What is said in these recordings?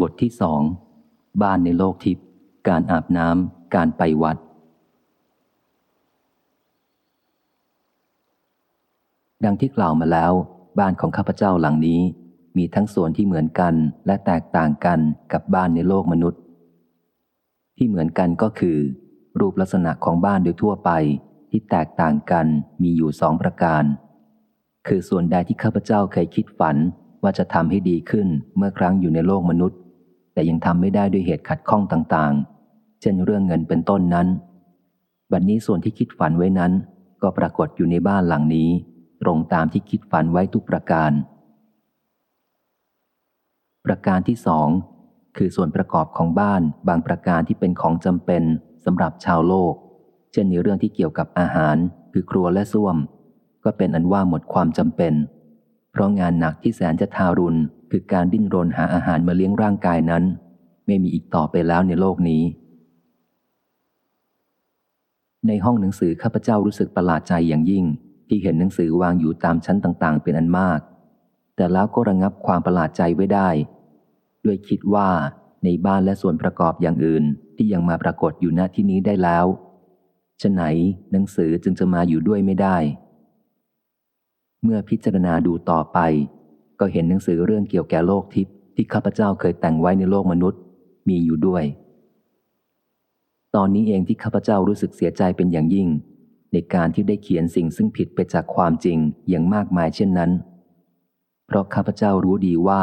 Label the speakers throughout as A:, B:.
A: บทที่สอง บ้านในโลกทิพย์ การอาบน้ำ การไปวัด ดังที่กล่าวมาแล้ว บ้านของข้าพเจ้าหลังนี้ มีทั้งส่วนที่เหมือนกันและแตกต่างกันกับบ้านในโลกมนุษย์ ที่เหมือนกันก็คือ รูปลักษณะของบ้านโดยทั่วไปที่แตกต่างกันมีอยู่สองประการ คือส่วนใดที่ข้าพเจ้าเคยคิดฝันว่าจะทำให้ดีขึ้นเมื่อครั้งอยู่ในโลกมนุษย์ แต่ยังทำไม่ได้ด้วยเหตุขัดข้องต่างๆ เช่นเรื่องเงินเป็นต้นนั้น บัดนนี้ส่วนที่คิดฝันไว้นั้น ก็ปรากฏอยู่ในบ้านหลังนี้ ตรงตามที่คิดฝันไว้ทุกประการ ประการที่สองคือส่วนประกอบของบ้านบางประการที่เป็นของจำเป็นสำหรับชาวโลก เช่นในเรื่องที่เกี่ยวกับอาหาร คือครัวและส้วม ก็เป็นอันว่าหมดความจำเป็น เพราะงานหนักที่แสนจะทารุณ คือการดิ้นรนหาอาหารมาเลี้ยงร่างกายนั้น ไม่มีอีกต่อไปแล้วในโลกนี้ ในห้องหนังสือข้าพเจ้ารู้สึกประหลาดใจอย่างยิ่ง ที่เห็นหนังสือวางอยู่ตามชั้นต่าง ๆ เป็นอันมาก แต่แล้วก็ระงับความประหลาดใจไว้ได้ ด้วยคิดว่าในบ้านและส่วนประกอบอย่างอื่นที่ยังมาปรากฏอยู่ณที่นี้ได้แล้วฉะไหนหนังสือจึงจะมาอยู่ด้วยไม่ได้ เมื่อพิจารณาดูต่อไป ก็เห็นหนังสือเรื่องเกี่ยวแก่โลกทิพย์ที่ข้าพเจ้าเคยแต่งไว้ในโลกมนุษย์ มีอยู่ด้วย ตอนนี้เองที่ข้าพเจ้ารู้สึกเสียใจเป็นอย่างยิ่ง ในการที่ได้เขียนสิ่งซึ่งผิดไปจากความจริงอย่างมากมายเช่นนั้น เพราะข้าพเจ้ารู้ดีว่า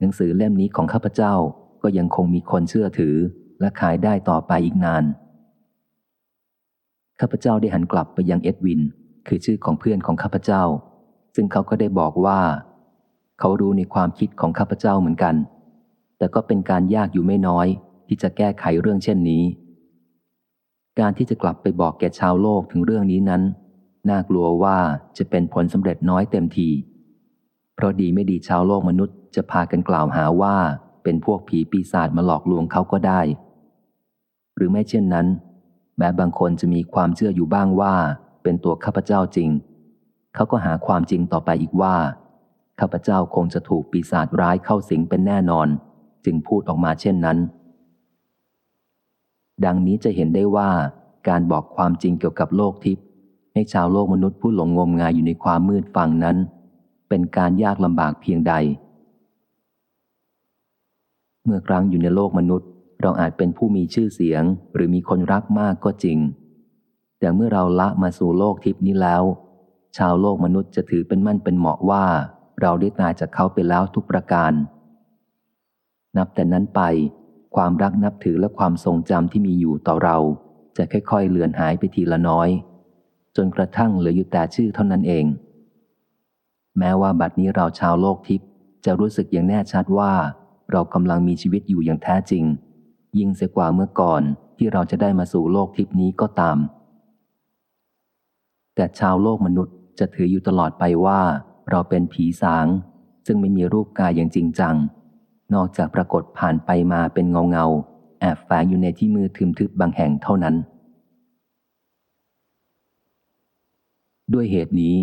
A: หนังสือเล่มนี้ของข้าพเจ้าก็ยังคงมีคนเชื่อถือและขายได้ต่อไปอีกนาน ข้าพเจ้าได้หันกลับไปยังเอ็ดวิน คือชื่อของเพื่อนของข้าพเจ้า ซึ่งเขาก็ได้บอกว่า เขารู้ในความคิดของข้าพเจ้าเหมือนกัน แต่ก็เป็นการยากอยู่ไม่น้อย ที่จะแก้ไขเรื่องเช่นนี้ การที่จะกลับไปบอกแก่ชาวโลกถึงเรื่องนี้นั้น น่ากลัวว่าจะเป็นผลสำเร็จน้อยเต็มที เพราะดีไม่ดีชาวโลกมนุษย์จะพากันกล่าวหาว่าเป็นพวกผีปีศาจมาหลอกลวงเขาก็ได้ หรือไม่เช่นนั้น แม้บางคนจะมีความเชื่ออยู่บ้างว่า เป็นตัวข้าพเจ้าจริง เขาก็หาความจริงต่อไปอีกว่า ข้าพเจ้าคงจะถูกปีศาจร้ายเข้าสิงเป็นแน่นอน จึงพูดออกมาเช่นนั้น ดังนี้จะเห็นได้ว่าการบอกความจริงเกี่ยวกับโลกทิพย์ให้ชาวโลกมนุษย์ผู้หลงงมงายอยู่ในความมืดฟังนั้น เป็นการยากลำบากเพียงใด เมื่อครั้งอยู่ในโลกมนุษย์ เราอาจเป็นผู้มีชื่อเสียง หรือมีคนรักมากก็จริง แต่เมื่อเราละมาสู่โลกทิพย์นี้แล้ว ชาวโลกมนุษย์จะถือเป็นมั่นเป็นเหมาะว่า เราได้ตายจากเขาไปแล้วทุกประการ นับแต่นั้นไป ความรักนับถือและความทรงจำที่มีอยู่ต่อเรา จะค่อยๆ เลือนหายไปทีละน้อย จนกระทั่งเหลืออยู่แต่ชื่อเท่านั้นเอง แม้ว่าบัดนี้เราชาวโลกทิพย์จะรู้สึกอย่างแน่ชัดว่า เรากำลังมีชีวิตอยู่อย่างแท้จริง ยิ่งเสียกว่าเมื่อก่อนที่เราจะได้มาสู่โลกทิพย์นี้ก็ตาม แต่ชาวโลกมนุษย์จะถืออยู่ตลอดไปว่า เราเป็นผีสาง ซึ่งไม่มีรูปกายอย่างจริงจัง นอกจากปรากฏผ่านไปมาเป็นเงาเงาแอบแฝงอยู่ในที่มือทึมทึบบางแห่งเท่านั้น ด้วยเหตุนี้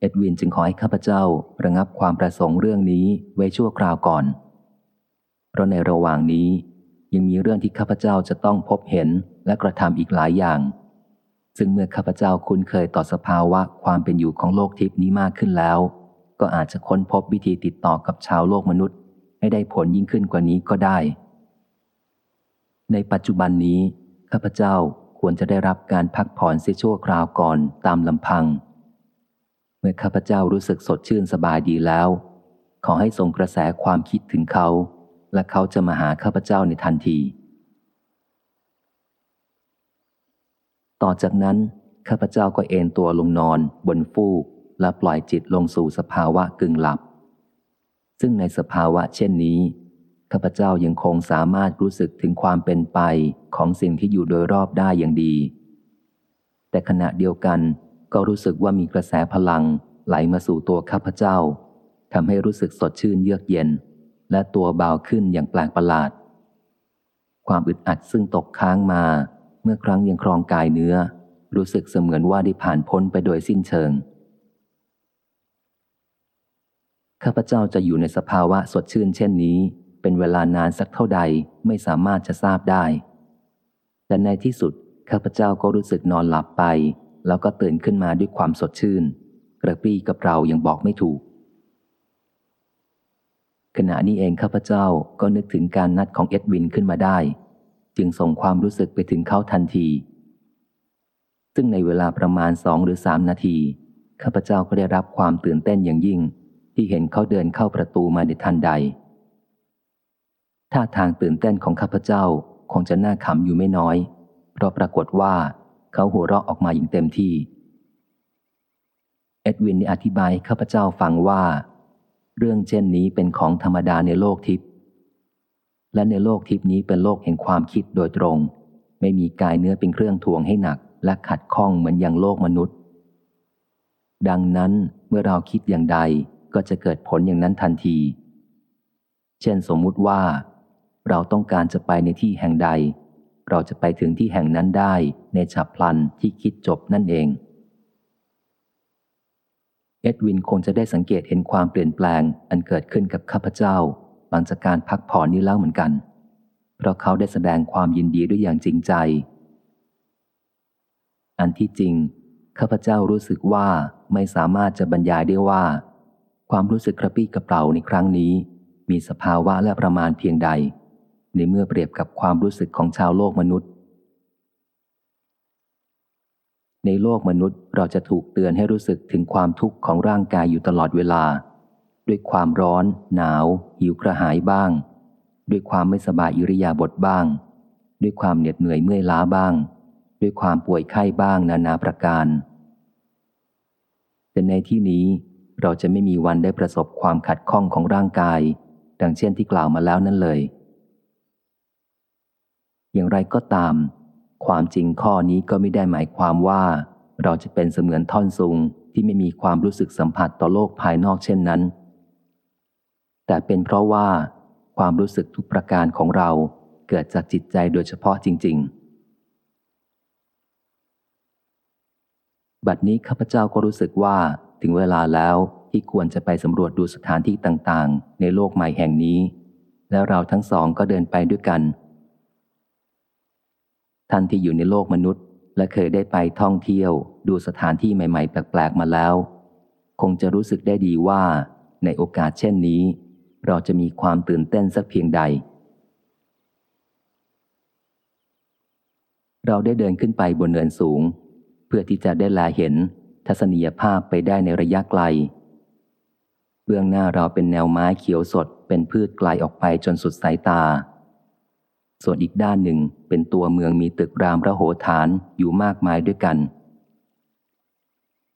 A: เอ็ดวินจึงขอให้ข้าพเจ้าระงับความประสงค์เรื่องนี้ไว้ชั่วคราวก่อน เพราะในระหว่างนี้ยังมีเรื่องที่ข้าพเจ้าจะต้องพบเห็นและกระทำอีกหลายอย่าง ซึ่งเมื่อข้าพเจ้าคุ้นเคยต่อสภาวะความเป็นอยู่ของโลกทิพย์นี้มากขึ้นแล้ว ก็อาจจะค้นพบวิธีติดต่อกับชาวโลกมนุษย์ ให้ได้ผลยิ่งขึ้นกว่านี้ก็ได้ ในปัจจุบันนี้ ข้าพเจ้าควรจะได้รับการพักผ่อนเสียชั่วคราวก่อนตามลำพัง เมื่อข้าพเจ้ารู้สึกสดชื่นสบายดีแล้ว ขอให้ส่งกระแสความคิดถึงเขา และเขาจะมาหาข้าพเจ้าในทันที ต่อจากนั้นข้าพเจ้าก็เอนตัวลงนอนบนฟูก และปล่อยจิตลงสู่สภาวะกึ่งหลับ ซึ่งในสภาวะเช่นนี้ข้าพเจ้ายังคงสามารถรู้สึกถึงความเป็นไปของสิ่งที่อยู่โดยรอบได้อย่างดี แต่ขณะเดียวกันก็รู้สึกว่ามีกระแสพลังไหลมาสู่ตัวข้าพเจ้าทำให้รู้สึกสดชื่นเยือกเย็น และตัวเบาขึ้นอย่างแปลกประหลาด ความอึดอัดซึ่งตกค้างมา เมื่อครั้งยังครองกายเนื้อ รู้สึกเสมือนว่าได้ผ่านพ้นไปโดยสิ้นเชิง ข้าพเจ้าจะอยู่ในสภาวะสดชื่นเช่นนี้ เป็นเวลานานสักเท่าใดไม่สามารถจะทราบได้แต่ในที่สุดข้าพเจ้าก็รู้สึกนอนหลับไป แล้วก็ตื่นขึ้นมาด้วยความสดชื่น กระปรี้กับเรายังบอกไม่ถูก ขณะนี้เองข้าพเจ้าก็นึกถึงการนัดของเอ็ดวินขึ้นมาได้ จึงส่งความรู้สึกไปถึงเขาทันที ซึ่งในเวลาประมาณสองหรือสามนาทีข้าพเจ้าก็ได้รับความตื่นเต้นอย่างยิ่ง ที่เห็นเขาเดินเข้าประตูมาในทันใด ท่าทางตื่นเต้นของข้าพเจ้าคงจะน่าขำอยู่ไม่น้อย เพราะปรากฏว่าเขาหัวเราะออกมาอย่างเต็มที่ เอ็ดวินได้อธิบายข้าพเจ้าฟังว่า เรื่องเช่นนี้เป็นของธรรมดาในโลกทิพย์และในโลกทิพย์นี้เป็นโลกแห่งความคิดโดยตรง ไม่มีกายเนื้อเป็นเครื่องทวงให้หนัก และขัดข้องเหมือนอย่างโลกมนุษย์ ดังนั้นเมื่อเราคิดอย่างใด ก็จะเกิดผลอย่างนั้นทันที เช่นสมมุติว่า เราต้องการจะไปในที่แห่งใด เราจะไปถึงที่แห่งนั้นได้ในฉับพลันที่คิดจบนั่นเอง เอ็ดวินคงจะได้สังเกตเห็นความเปลี่ยนแปลงอันเกิดขึ้นกับข้าพเจ้า หลังจากการพักผ่อนนี้แล้วเหมือนกัน เพราะเขาได้แสดงความยินดีด้วยอย่างจริงใจ อันที่จริงข้าพเจ้ารู้สึกว่าไม่สามารถจะบรรยายได้ว่า ความรู้สึกกระปี้กระเป๋าในครั้งนี้ มีสภาวะและประมาณเพียงใด ในเมื่อเปรียบกับความรู้สึกของชาวโลกมนุษย์ ในโลกมนุษย์เราจะถูกเตือนให้รู้สึกถึงความทุกข์ของร่างกายอยู่ตลอดเวลา ด้วยความร้อน หนาว หิวกระหายบ้าง ด้วยความไม่สบายอิริยาบถบ้าง ด้วยความเหน็ดเหนื่อยเมื่อยล้าบ้าง ด้วยความป่วยไข้บ้างนานาประการแต่ในที่นี้ เราจะไม่มีวันได้ประสบความขัดข้องของร่างกาย ดังเช่นที่กล่าวมาแล้วนั่นเลย อย่างไรก็ตาม ความจริงข้อนี้ก็ไม่ได้หมายความว่า เราจะเป็นเสมือนท่อนซุงที่ไม่มีความรู้สึกสัมผัสต่อโลกภายนอกเช่นนั้น แต่เป็นเพราะว่า ความรู้สึกทุกประการของเราเกิดจากจิตใจโดยเฉพาะจริง ๆบัดนี้ข้าพเจ้าก็รู้สึกว่า ถึงเวลาแล้วที่ควรจะไปสำรวจดูสถานที่ต่างๆ ในโลกใหม่แห่งนี้ แล้วเราทั้งสองก็เดินไปด้วยกัน ท่านที่อยู่ในโลกมนุษย์ และเคยได้ไปท่องเที่ยว ดูสถานที่ใหม่ ๆ แปลกๆมาแล้ว คงจะรู้สึกได้ดีว่า ในโอกาสเช่นนี้ เราจะมีความตื่นเต้นสักเพียงใด เราได้เดินขึ้นไปบนเนินสูง เพื่อที่จะได้แลเห็น ทัศนียภาพไปได้ในระยะไกล เบื้องหน้าเราเป็นแนวไม้เขียวสดเป็นพืชไกลออกไปจนสุดสายตา ส่วนอีกด้านหนึ่งเป็นตัวเมืองมีตึกรามระโหฐานอยู่มากมายด้วยกัน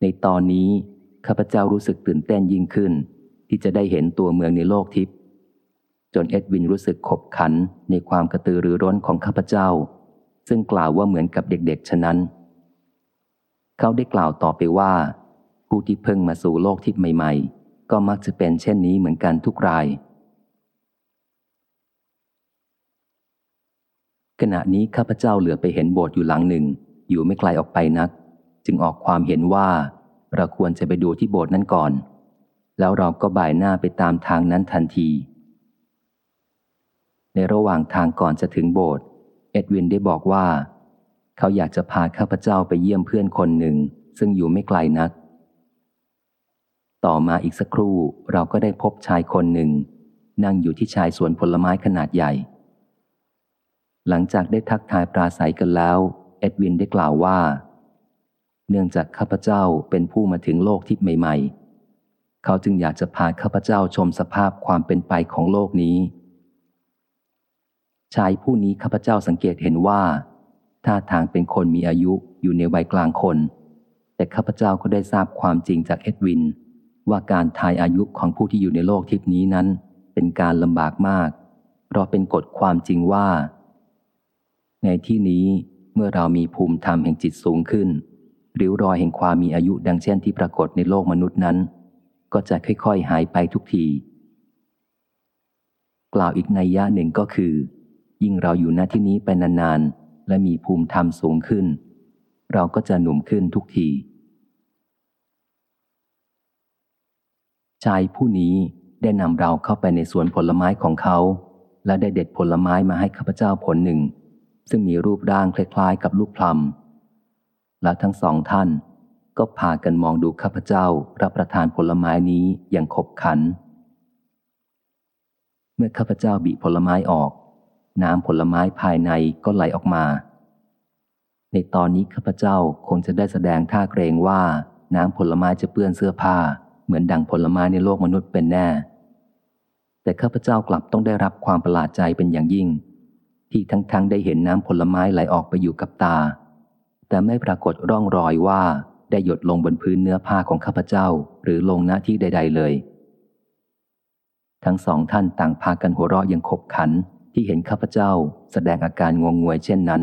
A: ในตอนนี้ข้าพเจ้ารู้สึกตื่นเต้นยิ่งขึ้น ที่จะได้เห็นตัวเมืองในโลกทิพย์จนเอ็ดวินรู้สึกขบขันในความกระตือรือร้นของข้าพเจ้า ซึ่งกล่าวว่าเหมือนกับเด็กๆ ฉะนั้น เขาได้กล่าวต่อไปว่า ผู้ที่เพิ่งมาสู่โลกทิพย์ใหม่ ๆ ก็มักจะเป็นเช่นนี้เหมือนกันทุกราย ขณะนี้ข้าพเจ้าเหลือไปเห็นโบสถ์อยู่หลังหนึ่ง อยู่ไม่ไกลออกไปนัก จึงออกความเห็นว่าเราควรจะไปดูที่โบสถ์นั้นก่อน แล้วเราก็บ่ายหน้าไปตามทางนั้นทันที ในระหว่างทางก่อนจะถึงโบสถ์เอ็ดวินได้บอกว่า เขาอยากจะพาข้าพเจ้าไปเยี่ยมเพื่อนคนหนึ่ง ซึ่งอยู่ไม่ไกลนัก ต่อมาอีกสักครู่เราก็ได้พบชายคนหนึ่ง นั่งอยู่ที่ชายสวนผลไม้ขนาดใหญ่ หลังจากได้ทักทายปราศัยกันแล้ว เอ็ดวินได้กล่าวว่า เนื่องจากข้าพเจ้าเป็นผู้มาถึงโลกทิพย์ใหม่ ๆ เขาจึงอยากจะพาข้าพเจ้าชมสภาพความเป็นไปของโลกนี้ชายผู้นี้ข้าพเจ้าสังเกตเห็นว่า ท่าทางเป็นคนมีอายุอยู่ในวัยกลางคน แต่ข้าพเจ้าก็ได้ทราบความจริงจากเอ็ดวิน ว่าการทายอายุของผู้ที่อยู่ในโลกทิพนี้นั้น เป็นการลำบากมาก เพราะเป็นกฎความจริงว่า ในที่นี้เมื่อเรามีภูมิธรรมแห่งจิตสูงขึ้นริ้วรอยแห่งความมีอายุดังเช่นที่ปรากฏในโลกมนุษย์นั้น ก็จะค่อยๆ หายไปทุกที กล่าวอีกในยะหนึ่งก็คือ ยิ่งเราอยู่ณที่นี้ไปนานๆ และมีภูมิธรรมสูงขึ้น เราก็จะหนุ่มขึ้นทุกที ชายผู้นี้ได้นำเราเข้าไปในสวนผลไม้ของเขา และได้เด็ดผลไม้มาให้ข้าพเจ้าผลหนึ่ง ซึ่งมีรูปร่างคล้ายๆ กับลูกพลัมและทั้งสองท่าน ก็พากันมองดูข้าพเจ้ารับประทานผลไม้นี้อย่างขบขัน เมื่อข้าพเจ้าบีผลไม้ออก น้ำผลไม้ภายในก็ไหลออกมา ในตอนนี้ข้าพเจ้าคงจะได้แสดงท่าเกรงว่า น้ำผลไม้จะเปื้อนเสื้อผ้า เหมือนดังผลไม้ในโลกมนุษย์เป็นแน่ แต่ข้าพเจ้ากลับต้องได้รับความประหลาดใจเป็นอย่างยิ่ง ที่ทั้งๆทได้เห็นน้ำผลไม้ไหลออกไปอยู่กับตา แต่ไม่ปรากฏร่องรอยว่าได้หยดลงบนพื้นเนื้อผ้าของข้าพเจ้า หรือลงหน้าที่ใด ๆ เลย ทั้งสองท่านต่างพากันหัวเราะยังขบขัน ที่เห็นข้าพเจ้าแสดงอาการงงงวยเช่นนั้น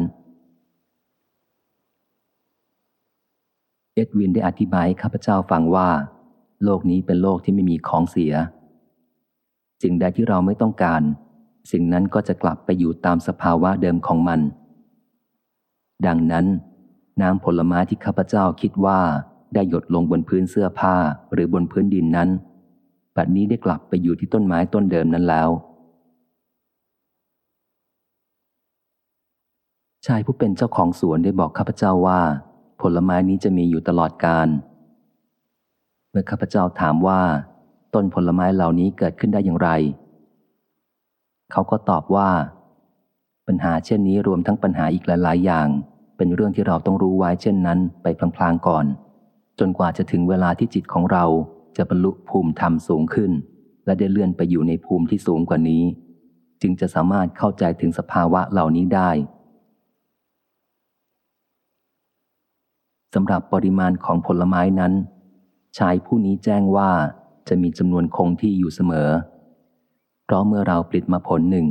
A: เอ็ดวินได้อธิบายข้าพเจ้าฟังว่า โลกนี้เป็นโลกที่ไม่มีของเสีย สิ่งใดที่เราไม่ต้องการ สิ่งนั้นก็จะกลับไปอยู่ตามสภาวะเดิมของมัน ดังนั้น น้ำผลไม้ที่ข้าพเจ้าคิดว่าได้หยดลงบนพื้นเสื้อผ้าหรือบนพื้นดินนั้นบัดนี้ได้กลับไปอยู่ที่ต้นไม้ต้นเดิมนั้นแล้ว ชายผู้เป็นเจ้าของสวนได้บอกข้าพเจ้าว่า ผลไม้นี้จะมีอยู่ตลอดกาลเมื่อข้าพเจ้าถามว่า ต้นผลไม้เหล่านี้เกิดขึ้นได้อย่างไร เขาก็ตอบว่า ปัญหาเช่นนี้รวมทั้งปัญหาอีกหลาย ๆ อย่าง เป็นเรื่องที่เราต้องรู้ไว้เช่นนั้นไปพลางๆก่อน จนกว่าจะถึงเวลาที่จิตของเราจะบรรลุภูมิธรรมสูงขึ้น และได้เลื่อนไปอยู่ในภูมิที่สูงกว่านี้ จึงจะสามารถเข้าใจถึงสภาวะเหล่านี้ได้ สำหรับปริมาณของผลไม้นั้น ชายผู้นี้แจ้งว่าจะมีจำนวนคงที่อยู่เสมอ เพราะเมื่อเราปลิดมาผลหนึ่ง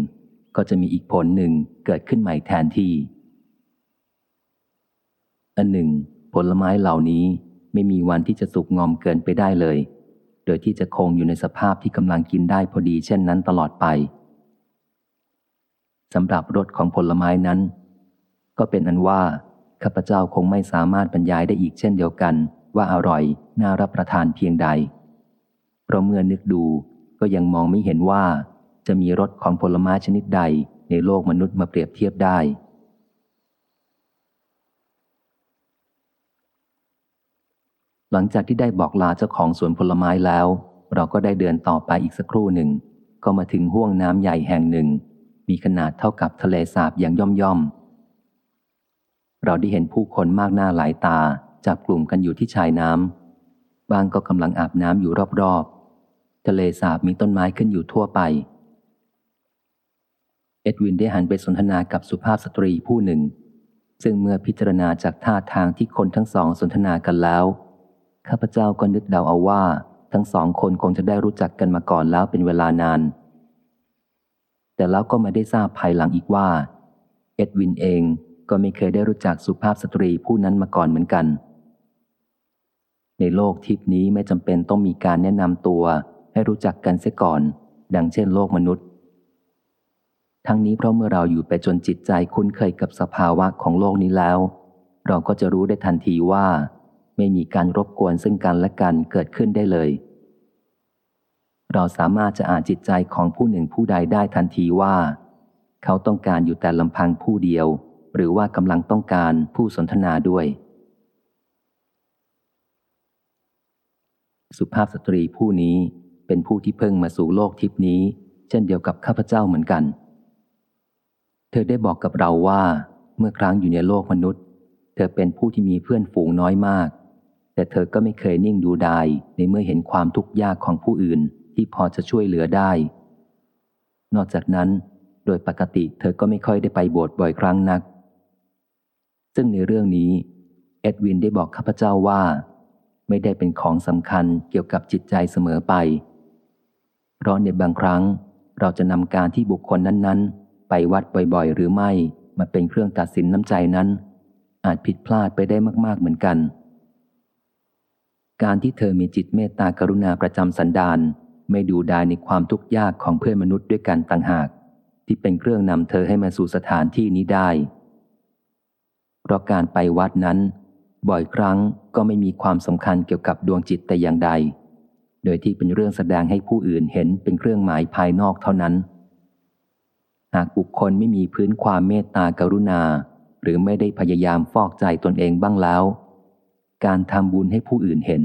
A: ก็จะมีอีกผลหนึ่งเกิดขึ้นใหม่แทนที่ อันหนึ่ง ผลไม้เหล่านี้ไม่มีวันที่จะสุกงอมเกินไปได้เลย โดยที่จะคงอยู่ในสภาพที่กำลังกินได้พอดีเช่นนั้นตลอดไปสำหรับรสของผลไม้นั้น ก็เป็นอันว่า ข้าพเจ้าคงไม่สามารถบรรยายได้อีกเช่นเดียวกัน ว่าอร่อย น่ารับประทานเพียงใด เพราะเมื่อนึกดูก็ยังมองไม่เห็นว่า จะมีรสของผลไม้ชนิดใดในโลกมนุษย์มาเปรียบเทียบได้ หลังจากที่ได้บอกลาเจ้าของสวนผลไม้แล้ว เราก็ได้เดินต่อไปอีกสักครู่หนึ่ง ก็มาถึงห้วงน้ำใหญ่แห่งหนึ่ง มีขนาดเท่ากับทะเลสาบอย่างย่อมย่อม เราได้เห็นผู้คนมากหน้าหลายตาจับกลุ่มกันอยู่ที่ชายน้ำบางก็กำลังอาบน้ำอยู่รอบๆ ทะเลสาบมีต้นไม้ขึ้นอยู่ทั่วไป เอ็ดวินได้หันไปสนทนากับสุภาพสตรีผู้หนึ่ง ซึ่งเมื่อพิจารณาจากท่าทางที่คนทั้งสองสนทนากันแล้ว ข้าพเจ้าก็นึกเดาเอาว่า ทั้งสองคนคงจะได้รู้จักกันมาก่อนแล้วเป็นเวลานาน แต่แล้วก็มาได้ทราบภายหลังอีกว่า เอ็ดวินเอง ก็ไม่เคยได้รู้จักสุภาพสตรีผู้นั้นมาก่อนเหมือนกัน ในโลกทิพนี้ไม่จำเป็นต้องมีการแนะนำตัวให้รู้จักกันเสียก่อน ดังเช่นโลกมนุษย์ ทั้งนี้เพราะเมื่อเราอยู่ไปจนจิตใจคุ้นเคยกับสภาวะของโลกนี้แล้ว เราก็จะรู้ได้ทันทีว่า ไม่มีการรบกวนซึ่งกันและกันเกิดขึ้นได้เลย เราสามารถจะอ่านจิตใจของผู้หนึ่งผู้ใดได้ทันทีว่า เขาต้องการอยู่แต่ลำพังผู้เดียว หรือว่ากำลังต้องการผู้สนทนาด้วย สุภาพสตรีผู้นี้เป็นผู้ที่เพิ่งมาสู่โลกทิพนี้ เช่นเดียวกับข้าพเจ้าเหมือนกัน เธอได้บอกกับเราว่าเมื่อครั้งอยู่ในโลกมนุษย์ เธอเป็นผู้ที่มีเพื่อนฝูงน้อยมาก แต่เธอก็ไม่เคยนิ่งดูดายในเมื่อเห็นความทุกข์ยากของผู้อื่นที่พอจะช่วยเหลือได้ นอกจากนั้น โดยปกติเธอก็ไม่ค่อยได้ไปโบสถ์บ่อยครั้งนัก ซึ่งในเรื่องนี้เอ็ดวินได้บอกข้าพเจ้าว่า ไม่ได้เป็นของสำคัญเกี่ยวกับจิตใจเสมอไป เพราะในบางครั้งเราจะนำการที่บุคคลนั้นๆ ไปวัดบ่อยๆ หรือไม่มาเป็นเครื่องตัดสินน้ำใจนั้น อาจผิดพลาดไปได้มากๆเหมือนกัน การที่เธอมีจิตเมตตากรุณาประจำสันดานไม่ดูดายในความทุกข์ยากของเพื่อนมนุษย์ด้วยกันต่างหาก ที่เป็นเครื่องนำเธอให้มาสู่สถานที่นี้ได้ เพราะการไปวัดนั้น บ่อยครั้งก็ไม่มีความสำคัญเกี่ยวกับดวงจิตแต่อย่างใด โดยที่เป็นเรื่องแสดงให้ผู้อื่นเห็นเป็นเครื่องหมายภายนอกเท่านั้น หากบุคคลไม่มีพื้นความเมตตากรุณา หรือไม่ได้พยายามฟอกใจตนเองบ้างแล้ว การทำบุญให้ผู้อื่นเห็น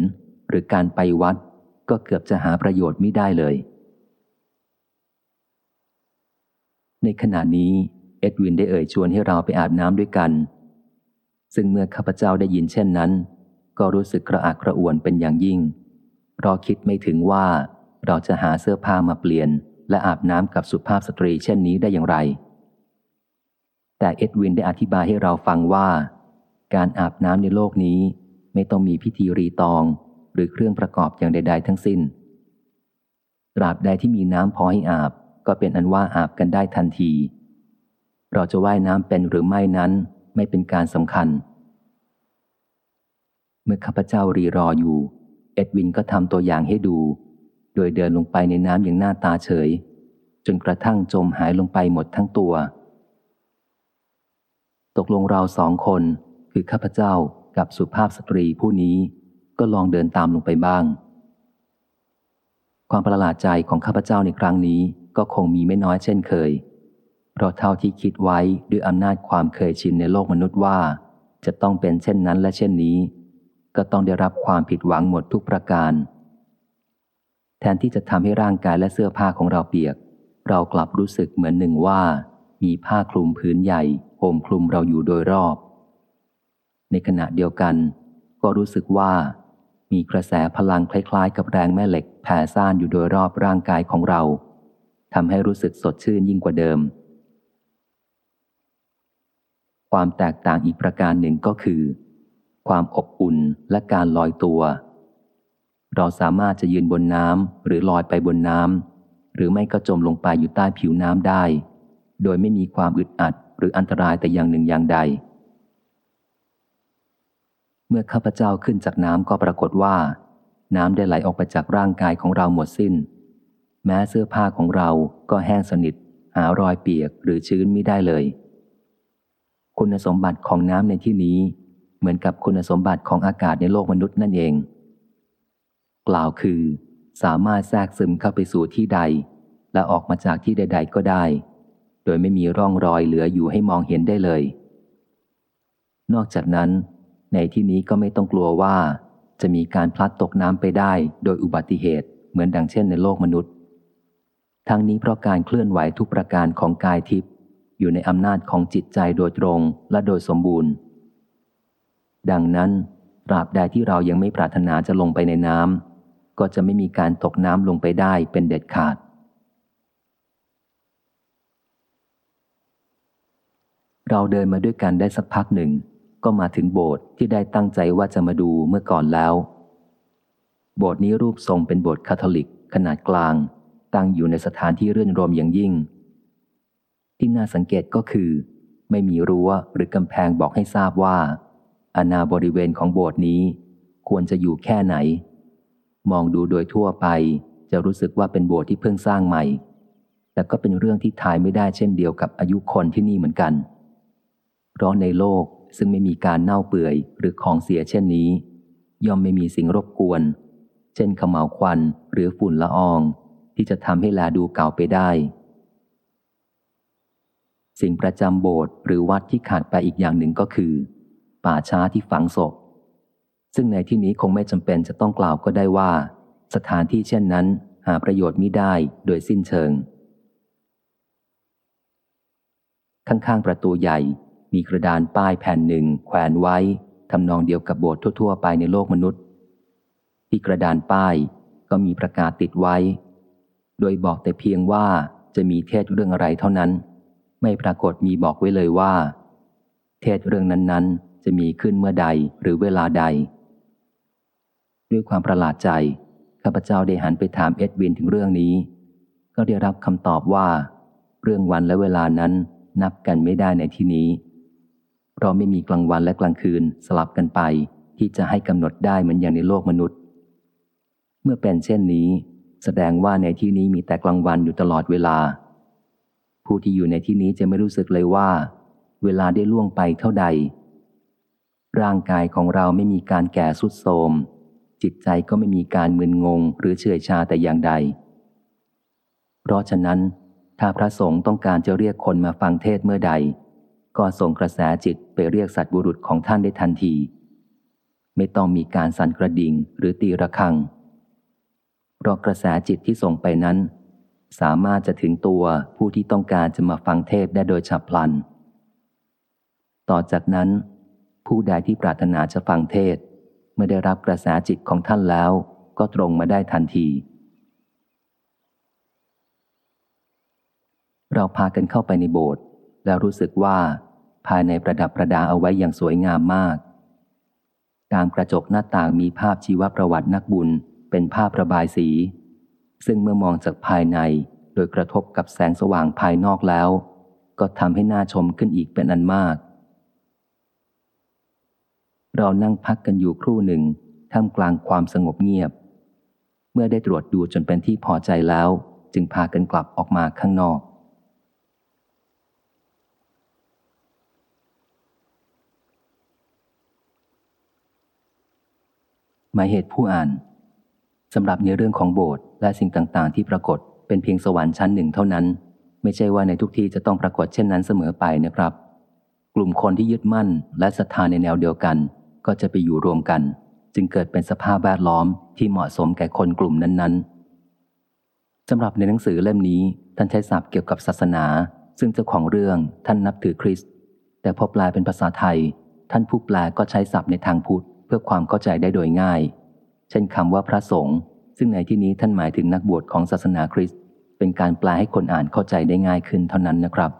A: หรือการไปวัดก็เกือบจะหาประโยชน์ไม่ได้เลย ในขณะนี้เอ็ดวินได้เอ่ยชวนให้เราไปอาบน้ำด้วยกัน ซึ่งเมื่อข้าพเจ้าได้ยินเช่นนั้น ก็รู้สึกกระอักกระอ่วนเป็นอย่างยิ่ง เพราะคิดไม่ถึงว่าเราจะหาเสื้อผ้ามาเปลี่ยน และอาบน้ำกับสุภาพสตรีเช่นนี้ได้อย่างไร แต่เอ็ดวินได้อธิบายให้เราฟังว่า การอาบน้ำในโลกนี้ ไม่ต้องมีพิธีรีตอง หรือเครื่องประกอบอย่างใด ๆ ทั้งสิ้นตราบใดที่มีน้ำพอให้อาบ ก็เป็นอันว่าอาบกันได้ทันที เราจะว่ายน้ำเป็นหรือไม่นั้น ไม่เป็นการสำคัญ เมื่อข้าพเจ้ารีรออยู่ เอ็ดวินก็ทำตัวอย่างให้ดู โดยเดินลงไปในน้ำอย่างหน้าตาเฉย จนกระทั่งจมหายลงไปหมดทั้งตัว ตกลงเราสองคน คือข้าพเจ้ากับสุภาพสตรีผู้นี้ก็ลองเดินตามลงไปบ้าง ความประหลาดใจของข้าพเจ้าในครั้งนี้ก็คงมีไม่น้อยเช่นเคย เพราะเท่าที่คิดไว้ด้วยอำนาจความเคยชินในโลกมนุษย์ว่า จะต้องเป็นเช่นนั้นและเช่นนี้ ก็ต้องได้รับความผิดหวังหมดทุกประการ แทนที่จะทำให้ร่างกายและเสื้อผ้าของเราเปียก เรากลับรู้สึกเหมือนหนึ่งว่า มีผ้าคลุมพื้นใหญ่โอมคลุมเราอยู่โดยรอบ ในขณะเดียวกัน ก็รู้สึกว่า มีกระแสพลังคล้ายๆ กับแรงแม่เหล็กแผ่ซ่านอยู่โดยรอบร่างกายของเราทำให้รู้สึกสดชื่นยิ่งกว่าเดิม ความแตกต่างอีกประการหนึ่งก็คือ ความอบอุ่นและการลอยตัว เราสามารถจะยืนบนน้ำหรือลอยไปบนน้ำหรือไม่ก็จมลงไปอยู่ใต้ผิวน้ำได้ โดยไม่มีความอึดอัดหรืออันตรายแต่อย่างหนึ่งอย่างใด เมื่อข้าพเจ้าขึ้นจากน้ำก็ปรากฏว่า น้ำได้ไหลออกไปจากร่างกายของเราหมดสิ้น แม้เสื้อผ้าของเราก็แห้งสนิท หารอยเปียกหรือชื้นไม่ได้เลย คุณสมบัติของน้ำในที่นี้ เหมือนกับคุณสมบัติของอากาศในโลกมนุษย์นั่นเอง กล่าวคือ สามารถแทรกซึมเข้าไปสู่ที่ใด และออกมาจากที่ใด ๆ ก็ได้ โดยไม่มีร่องรอยเหลืออยู่ให้มองเห็นได้เลย นอกจากนั้น ในที่นี้ก็ไม่ต้องกลัวว่า จะมีการพลัดตกน้ำไปได้ โดยอุบัติเหตุเหมือนดังเช่นในโลกมนุษย์ ทั้งนี้เพราะการเคลื่อนไหวทุกประการของกายทิพย์ อยู่ในอำนาจของจิตใจโดยตรงและโดยสมบูรณ์ ดังนั้นตราบใดที่เรายังไม่ปรารถนาจะลงไปในน้ำก็จะไม่มีการตกน้ำลงไปได้เป็นเด็ดขาด เราเดินมาด้วยกันได้สักพักหนึ่ง ก็มาถึงโบสถ์ที่ได้ตั้งใจว่าจะมาดูเมื่อก่อนแล้ว โบสถ์นี้รูปทรงเป็นโบสถ์คาทอลิกขนาดกลาง ตั้งอยู่ในสถานที่เรื่นรมอย่างยิ่ง ที่น่าสังเกตก็คือ ไม่มีรั้วหรือกำแพงบอกให้ทราบว่า อาณาบริเวณของโบสถ์นี้ ควรจะอยู่แค่ไหน มองดูโดยทั่วไป จะรู้สึกว่าเป็นโบสถ์ที่เพิ่งสร้างใหม่ แต่ก็เป็นเรื่องที่ทายไม่ได้เช่นเดียวกับอายุคนที่นี่เหมือนกัน เพราะในโลกซึ่งไม่มีการเน่าเปื่อยหรือของเสียเช่นนี้ ย่อมไม่มีสิ่งรบกวน เช่นขมเหลาวควันหรือฝุ่นละออง ที่จะทำให้แลดูเก่าไปได้ สิ่งประจำโบสถ์หรือวัดที่ขาดไปอีกอย่างหนึ่งก็คือ ป่าช้าที่ฝังศพ ซึ่งในที่นี้คงไม่จำเป็นจะต้องกล่าวก็ได้ว่า สถานที่เช่นนั้น หาประโยชน์มิได้โดยสิ้นเชิง ข้างๆประตูใหญ่มีกระดานป้ายแผ่นหนึ่งแขวนไว้ทำนองเดียวกับโบสถ์ทั่วๆ ไปในโลกมนุษย์ ที่กระดานป้ายก็มีประกาศติดไว้ โดยบอกแต่เพียงว่าจะมีเทศเรื่องอะไรเท่านั้น ไม่ปรากฏมีบอกไว้เลยว่า เทศเรื่องนั้นๆ จะมีขึ้นเมื่อใดหรือเวลาใด ด้วยความประหลาดใจ ข้าพเจ้าได้หันไปถามเอ็ดวินถึงเรื่องนี้ ก็ได้รับคำตอบว่า เรื่องวันและเวลานั้นนับกันไม่ได้ในที่นี้ เพราะไม่มีกลางวันและกลางคืนสลับกันไป ที่จะให้กำหนดได้เหมือนอย่างในโลกมนุษย์ เมื่อเป็นเช่นนี้ แสดงว่าในที่นี้มีแต่กลางวันอยู่ตลอดเวลา ผู้ที่อยู่ในที่นี้จะไม่รู้สึกเลยว่า เวลาได้ล่วงไปเท่าใด ร่างกายของเราไม่มีการแก่สุดโทมจิตใจก็ไม่มีการมึนงงหรือเฉื่อยชาแต่อย่างใด เพราะฉะนั้น ถ้าพระสงฆ์ต้องการจะเรียกคนมาฟังเทศเมื่อใด ก็ส่งกระแสจิตไปเรียกสัตว์บุรุษของท่านได้ทันที ไม่ต้องมีการสั่นกระดิ่งหรือตีระฆัง เพราะกระแสจิตที่ส่งไปนั้น สามารถจะถึงตัวผู้ที่ต้องการจะมาฟังเทศได้โดยฉับพลัน ต่อจากนั้น ผู้ใดที่ปรารถนาจะฟังเทศ เมื่อได้รับกระแสจิตของท่านแล้ว ก็ตรงมาได้ทันที เราพากันเข้าไปในโบสถ์แล้วรู้สึกว่า ภายในประดับประดาเอาไว้อย่างสวยงามมาก ตามกระจกหน้าต่างมีภาพชีวประวัตินักบุญเป็นภาพระบายสี ซึ่งเมื่อมองจากภายในโดยกระทบกับแสงสว่างภายนอกแล้ว ก็ทำให้น่าชมขึ้นอีกเป็นอันมาก เรานั่งพักกันอยู่ครู่หนึ่ง ท่ามกลางความสงบเงียบ เมื่อได้ตรวจดูจนเป็นที่พอใจแล้ว จึงพากันกลับออกมาข้างนอก หมายเหตุผู้อ่าน สำหรับในเรื่องของโบสถ์และสิ่งต่างๆ ที่ปรากฏเป็นเพียงสวรรค์ชั้นหนึ่งเท่านั้น ไม่ใช่ว่าในทุกที่จะต้องปรากฏเช่นนั้นเสมอไปนะครับ กลุ่มคนที่ยึดมั่นและศรัทธาในแนวเดียวกัน ก็จะไปอยู่รวมกัน จึงเกิดเป็นสภาพแวดล้อมที่เหมาะสมแก่คนกลุ่มนั้นๆสำหรับในหนังสือเล่มนี้ท่านใช้ศัพท์เกี่ยวกับศาสนา ซึ่งเจ้าของเรื่องท่านนับถือคริสต์แต่พอแปลเป็นภาษาไทย ท่านผู้แปลก็ใช้ศัพท์ในทางพุทธเพื่อความเข้าใจได้โดยง่าย ช่นคำว่าพระสงฆ์ซึ่งในที่นี้ท่านหมายถึงนักบวชของศาสนาคริสต์เป็นการแปลให้คนอ่านเข้าใจได้ง่ายขึ้นเท่านั้นนะครับ